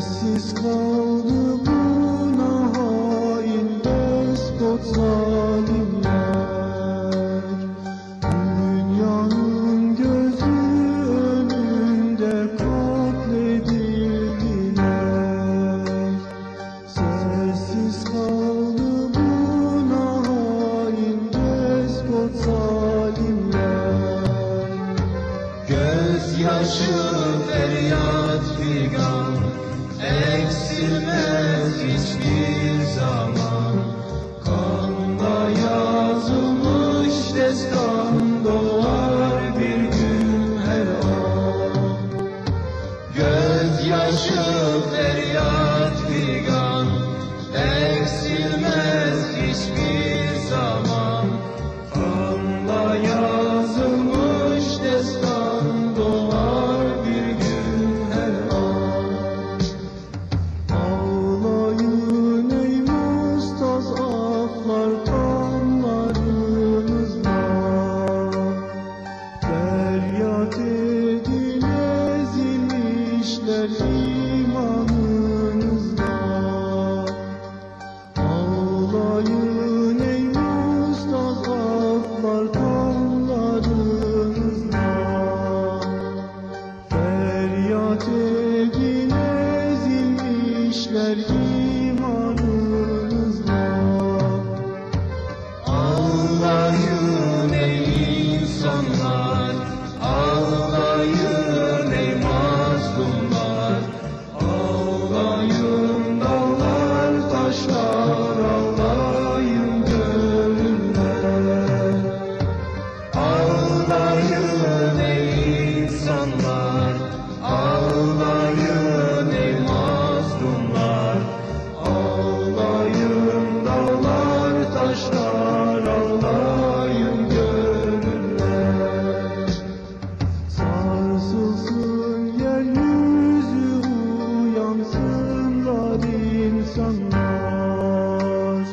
sessiz kaldı bu nahain despotlar hiçbir zaman Kanla yazılmış destan doğar bir gün her an. Gözyaşı feryat figan eksilmez hiçbir zaman. 的你 son nos